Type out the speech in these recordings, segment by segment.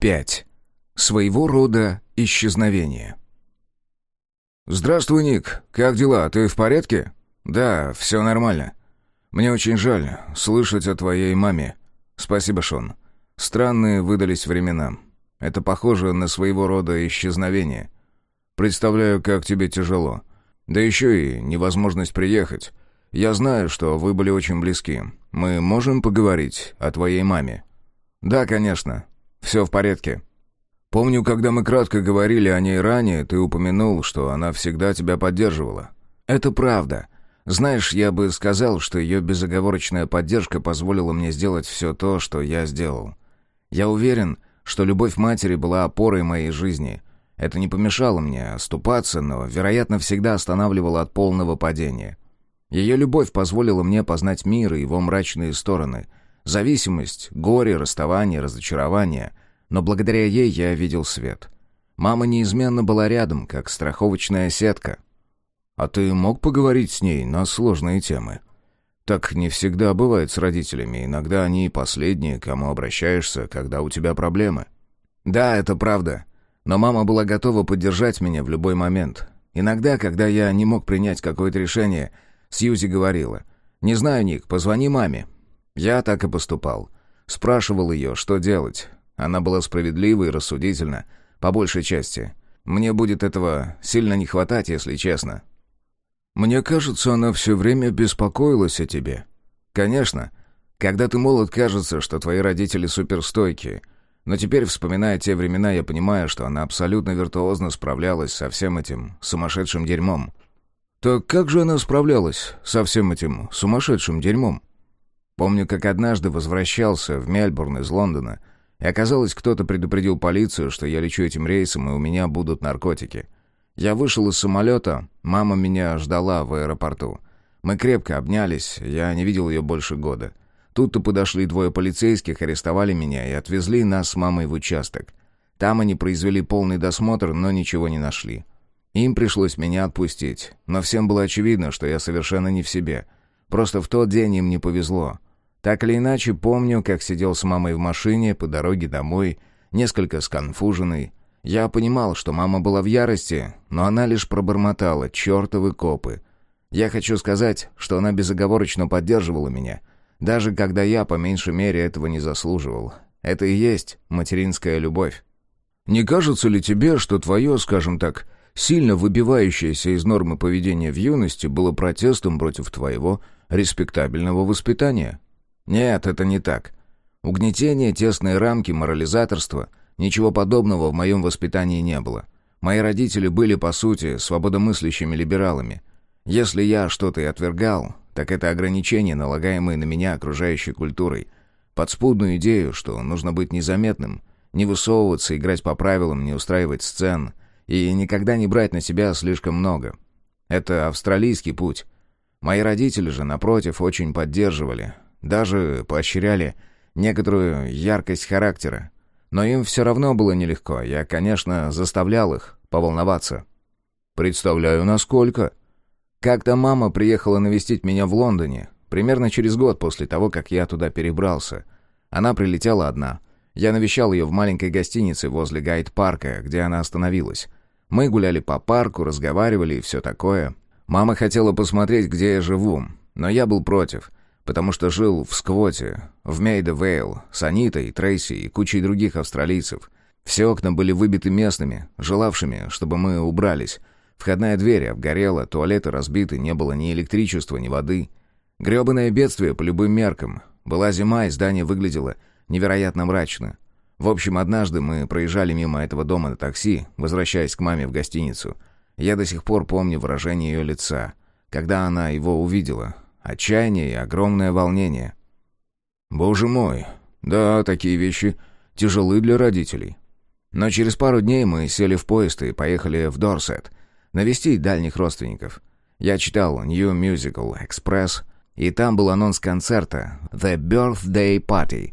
5. Своего рода исчезновение. «Здравствуй, Ник. Как дела? Ты в порядке?» «Да, все нормально. Мне очень жаль слышать о твоей маме. Спасибо, Шон. Странные выдались времена. Это похоже на своего рода исчезновение. Представляю, как тебе тяжело. Да еще и невозможность приехать. Я знаю, что вы были очень близки. Мы можем поговорить о твоей маме?» «Да, конечно. Все в порядке. Помню, когда мы кратко говорили о ней ранее, ты упомянул, что она всегда тебя поддерживала. Это правда. Знаешь, я бы сказал, что ее безоговорочная поддержка позволила мне сделать все то, что я сделал. Я уверен, что любовь матери была опорой моей жизни. Это не помешало мне оступаться, но, вероятно, всегда останавливало от полного падения. Ее любовь позволила мне познать мир и его мрачные стороны. Зависимость, горе, расставание, разочарование — но благодаря ей я видел свет. Мама неизменно была рядом, как страховочная сетка. А ты мог поговорить с ней на сложные темы? Так не всегда бывает с родителями, иногда они последние, кому обращаешься, когда у тебя проблемы. Да, это правда. Но мама была готова поддержать меня в любой момент. Иногда, когда я не мог принять какое-то решение, Сьюзи говорила, «Не знаю, Ник, позвони маме». Я так и поступал. Спрашивал ее, что делать. Она была справедлива и рассудительна, по большей части. Мне будет этого сильно не хватать, если честно. Мне кажется, она все время беспокоилась о тебе. Конечно. Когда ты молод, кажется, что твои родители суперстойкие. Но теперь, вспоминая те времена, я понимаю, что она абсолютно виртуозно справлялась со всем этим сумасшедшим дерьмом. Так как же она справлялась со всем этим сумасшедшим дерьмом? Помню, как однажды возвращался в Мельбурн из Лондона — и оказалось, кто-то предупредил полицию, что я лечу этим рейсом, и у меня будут наркотики. Я вышел из самолета, мама меня ждала в аэропорту. Мы крепко обнялись, я не видел ее больше года. Тут-то подошли двое полицейских, арестовали меня и отвезли нас с мамой в участок. Там они произвели полный досмотр, но ничего не нашли. Им пришлось меня отпустить, но всем было очевидно, что я совершенно не в себе. Просто в тот день им не повезло. Так или иначе, помню, как сидел с мамой в машине по дороге домой, несколько сконфуженный. Я понимал, что мама была в ярости, но она лишь пробормотала «чертовы копы». Я хочу сказать, что она безоговорочно поддерживала меня, даже когда я, по меньшей мере, этого не заслуживал. Это и есть материнская любовь. Не кажется ли тебе, что твое, скажем так, сильно выбивающееся из нормы поведения в юности было протестом против твоего респектабельного воспитания? Нет, это не так. Угнетение, тесные рамки, морализаторство — ничего подобного в моем воспитании не было. Мои родители были, по сути, свободомыслящими либералами. Если я что-то и отвергал, так это ограничения, налагаемые на меня окружающей культурой. Подспудную идею, что нужно быть незаметным, не высовываться, играть по правилам, не устраивать сцен и никогда не брать на себя слишком много. Это австралийский путь. Мои родители же, напротив, очень поддерживали, даже поощряли некоторую яркость характера. Но им все равно было нелегко. Я, конечно, заставлял их поволноваться. Представляю, насколько. Как-то мама приехала навестить меня в Лондоне, примерно через год после того, как я туда перебрался. Она прилетела одна. Я навещал ее в маленькой гостинице возле Гайд-парка, где она остановилась. Мы гуляли по парку, разговаривали и все такое. Мама хотела посмотреть, где я живу, но я был против — потому что жил в Сквоте, в Мейда-Вейл, с Анитой, Трейси и кучей других австралийцев. Все окна были выбиты местными, желавшими, чтобы мы убрались. Входная дверь обгорела, туалеты разбиты, не было ни электричества, ни воды. Грёбаное бедствие по любым меркам. Была зима, и здание выглядело невероятно мрачно. В общем, однажды мы проезжали мимо этого дома на такси, возвращаясь к маме в гостиницу. Я до сих пор помню выражение ее лица, когда она его увидела, Отчаяние и огромное волнение. Боже мой, да, такие вещи тяжелы для родителей. Но через пару дней мы сели в поезд и поехали в Дорсет, навестить дальних родственников. Я читал New Musical Express, и там был анонс концерта «The Birthday Party»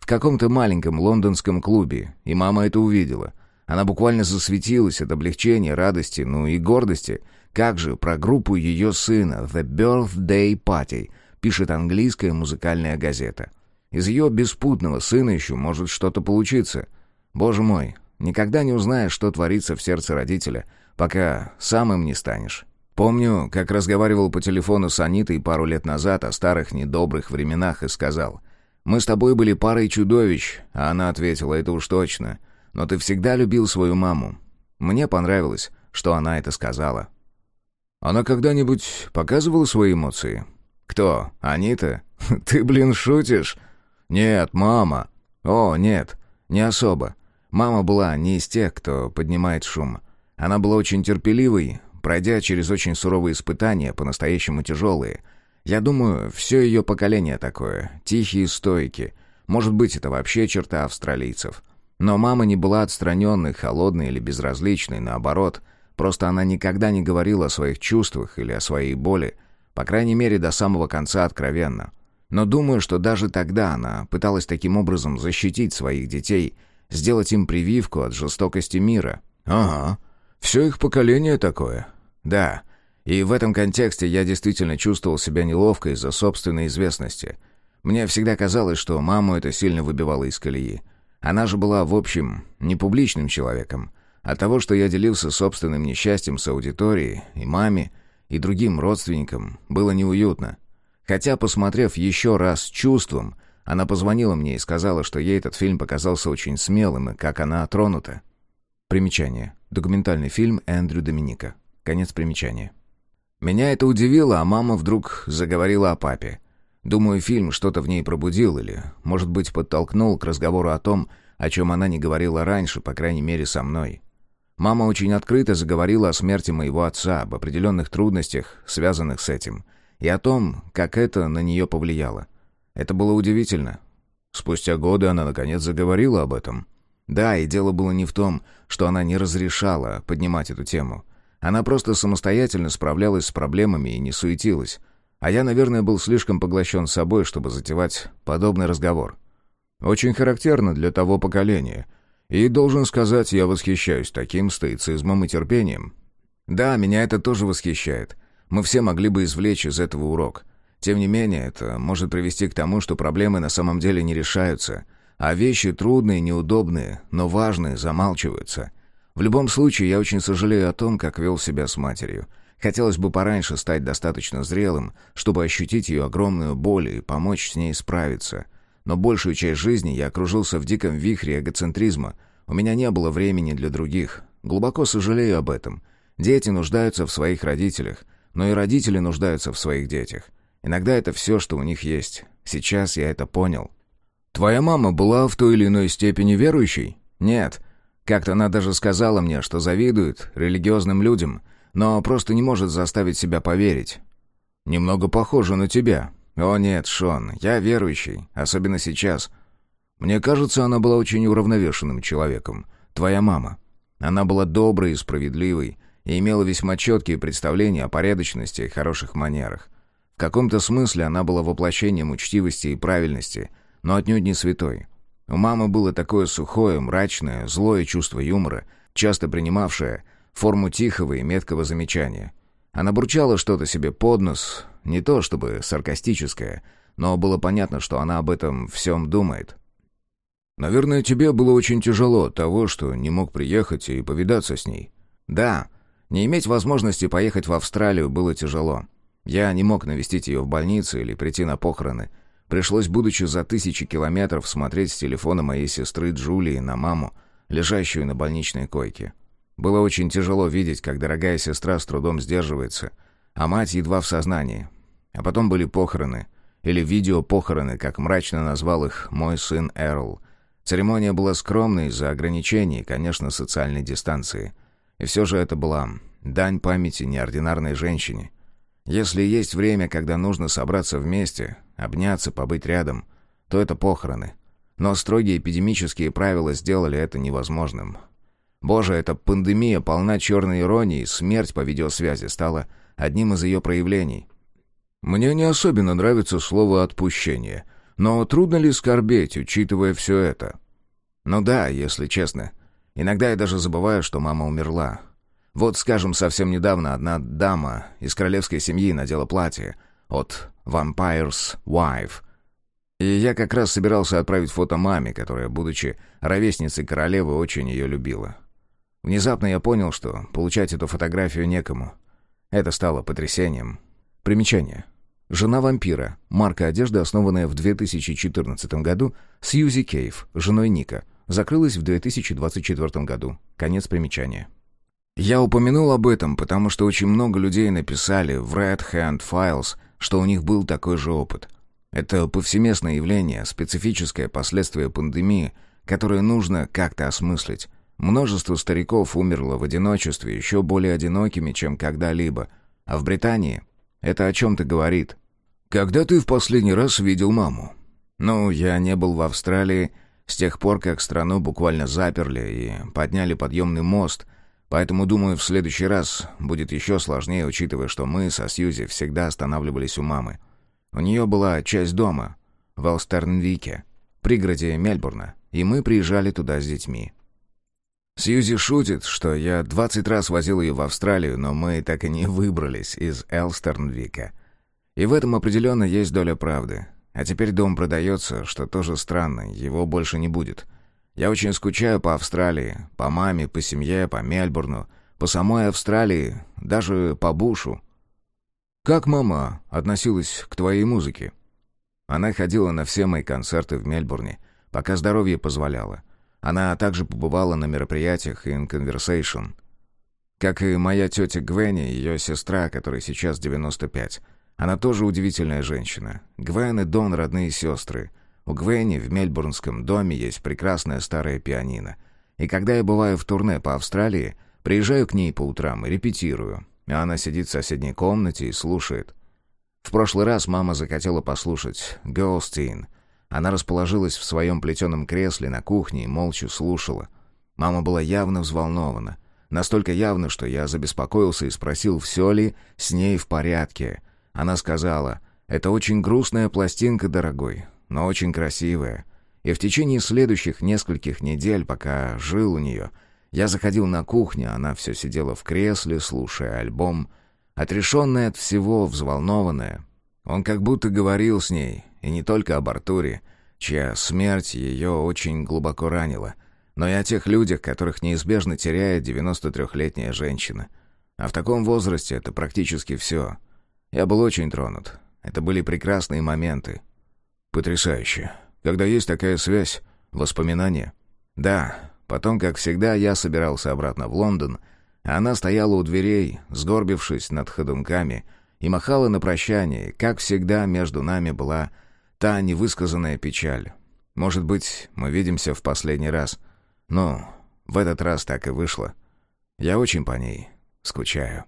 в каком-то маленьком лондонском клубе, и мама это увидела. Она буквально засветилась от облегчения, радости, ну и гордости — как же про группу ее сына «The Birthday Party» пишет английская музыкальная газета. Из ее беспутного сына еще может что-то получиться. Боже мой, никогда не узнаешь, что творится в сердце родителя, пока сам им не станешь. Помню, как разговаривал по телефону с Анитой пару лет назад о старых недобрых временах и сказал, «Мы с тобой были парой чудовищ», а она ответила, «Это уж точно, но ты всегда любил свою маму». Мне понравилось, что она это сказала. «Она когда-нибудь показывала свои эмоции?» «Кто? Анита? Ты, блин, шутишь?» «Нет, мама». «О, нет, не особо. Мама была не из тех, кто поднимает шум. Она была очень терпеливой, пройдя через очень суровые испытания, по-настоящему тяжелые. Я думаю, все ее поколение такое, тихие стойки. Может быть, это вообще черта австралийцев. Но мама не была отстраненной, холодной или безразличной, наоборот. Просто она никогда не говорила о своих чувствах или о своей боли, по крайней мере, до самого конца откровенно. Но думаю, что даже тогда она пыталась таким образом защитить своих детей, сделать им прививку от жестокости мира. «Ага, все их поколение такое. Да, и в этом контексте я действительно чувствовал себя неловко из-за собственной известности. Мне всегда казалось, что маму это сильно выбивало из колеи. Она же была, в общем, не публичным человеком. От того, что я делился собственным несчастьем с аудиторией, и маме, и другим родственникам, было неуютно. Хотя, посмотрев еще раз чувством, она позвонила мне и сказала, что ей этот фильм показался очень смелым, и как она тронута. Примечание. Документальный фильм Эндрю Доминика. Конец примечания. Меня это удивило, а мама вдруг заговорила о папе. Думаю, фильм что-то в ней пробудил или, может быть, подтолкнул к разговору о том, о чем она не говорила раньше, по крайней мере, со мной. Мама очень открыто заговорила о смерти моего отца, об определенных трудностях, связанных с этим, и о том, как это на нее повлияло. Это было удивительно. Спустя годы она, наконец, заговорила об этом. Да, и дело было не в том, что она не разрешала поднимать эту тему. Она просто самостоятельно справлялась с проблемами и не суетилась. А я, наверное, был слишком поглощен собой, чтобы затевать подобный разговор. Очень характерно для того поколения. И, должен сказать, я восхищаюсь таким стоицизмом и терпением. Да, меня это тоже восхищает. Мы все могли бы извлечь из этого урок. Тем не менее, это может привести к тому, что проблемы на самом деле не решаются, а вещи трудные, неудобные, но важные замалчиваются — в любом случае, я очень сожалею о том, как вел себя с матерью. Хотелось бы пораньше стать достаточно зрелым, чтобы ощутить ее огромную боль и помочь с ней справиться. Но большую часть жизни я окружился в диком вихре эгоцентризма. У меня не было времени для других. Глубоко сожалею об этом. Дети нуждаются в своих родителях, но и родители нуждаются в своих детях. Иногда это все, что у них есть. Сейчас я это понял. «Твоя мама была в той или иной степени верующей?» «Нет». Как-то она даже сказала мне, что завидует религиозным людям, но просто не может заставить себя поверить. «Немного похоже на тебя». «О нет, Шон, я верующий, особенно сейчас. Мне кажется, она была очень уравновешенным человеком. Твоя мама. Она была доброй и справедливой, и имела весьма четкие представления о порядочности и хороших манерах. В каком-то смысле она была воплощением учтивости и правильности, но отнюдь не святой. У мамы было такое сухое, мрачное, злое чувство юмора, часто принимавшее форму тихого и меткого замечания. Она бурчала что-то себе под нос, не то чтобы саркастическое, но было понятно, что она об этом всем думает. «Наверное, тебе было очень тяжело от того, что не мог приехать и повидаться с ней». «Да, не иметь возможности поехать в Австралию было тяжело. Я не мог навестить ее в больнице или прийти на похороны». Пришлось, будучи за тысячи километров, смотреть с телефона моей сестры Джулии на маму, лежащую на больничной койке. Было очень тяжело видеть, как дорогая сестра с трудом сдерживается, а мать едва в сознании. А потом были похороны, или видеопохороны, как мрачно назвал их мой сын Эрл. Церемония была скромной из-за ограничений, конечно, социальной дистанции. И все же это была дань памяти неординарной женщине. Если есть время, когда нужно собраться вместе, обняться, побыть рядом, то это похороны. Но строгие эпидемические правила сделали это невозможным. Боже, эта пандемия полна черной иронии, смерть по видеосвязи стала одним из ее проявлений. Мне не особенно нравится слово «отпущение», но трудно ли скорбеть, учитывая все это? Ну да, если честно. Иногда я даже забываю, что мама умерла. Вот, скажем, совсем недавно одна дама из королевской семьи надела платье от Vampire's Wife. И я как раз собирался отправить фото маме, которая, будучи ровесницей королевы, очень ее любила. Внезапно я понял, что получать эту фотографию некому. Это стало потрясением. Примечание. Жена вампира. Марка одежды, основанная в 2014 году Сьюзи Кейв, женой Ника. Закрылась в 2024 году. Конец примечания. Я упомянул об этом, потому что очень много людей написали в Red Hand Files, что у них был такой же опыт. Это повсеместное явление, специфическое последствие пандемии, которое нужно как-то осмыслить. Множество стариков умерло в одиночестве, еще более одинокими, чем когда-либо. А в Британии это о чем-то говорит. «Когда ты в последний раз видел маму?» «Ну, я не был в Австралии с тех пор, как страну буквально заперли и подняли подъемный мост, поэтому, думаю, в следующий раз будет еще сложнее, учитывая, что мы со Сьюзи всегда останавливались у мамы. У нее была часть дома в Элстернвике, пригороде Мельбурна, и мы приезжали туда с детьми. Сьюзи шутит, что я двадцать раз возил ее в Австралию, но мы так и не выбрались из Элстернвика. И в этом определенно есть доля правды. А теперь дом продается, что тоже странно, его больше не будет. Я очень скучаю по Австралии, по маме, по семье, по Мельбурну, по самой Австралии, даже по Бушу. Как мама относилась к твоей музыке? Она ходила на все мои концерты в Мельбурне, пока здоровье позволяло. Она также побывала на мероприятиях In Conversation. Как и моя тетя Гвенни, ее сестра, которой сейчас 95. Она тоже удивительная женщина. Гвен и Дон — родные сестры. У Гвенни в мельбурнском доме есть прекрасная старая пианино. И когда я бываю в турне по Австралии, приезжаю к ней по утрам и репетирую. А она сидит в соседней комнате и слушает. В прошлый раз мама захотела послушать «Ghostin», она расположилась в своем плетеном кресле на кухне и молча слушала. Мама была явно взволнована. Настолько явно, что я забеспокоился и спросил, все ли с ней в порядке. Она сказала, «Это очень грустная пластинка, дорогой, но очень красивая». И в течение следующих нескольких недель, пока жил у нее, я заходил на кухню, она все сидела в кресле, слушая альбом, отрешенная от всего, взволнованная. Он как будто говорил с ней, и не только об Артуре, чья смерть ее очень глубоко ранила, но и о тех людях, которых неизбежно теряет 93-летняя женщина. А в таком возрасте это практически все. Я был очень тронут. Это были прекрасные моменты. Потрясающе. Когда есть такая связь, воспоминания. Да, потом, как всегда, я собирался обратно в Лондон, а она стояла у дверей, сгорбившись над ходунками, и махала на прощание. Как всегда, между нами была та невысказанная печаль. Может быть, мы видимся в последний раз. Но в этот раз так и вышло. Я очень по ней скучаю.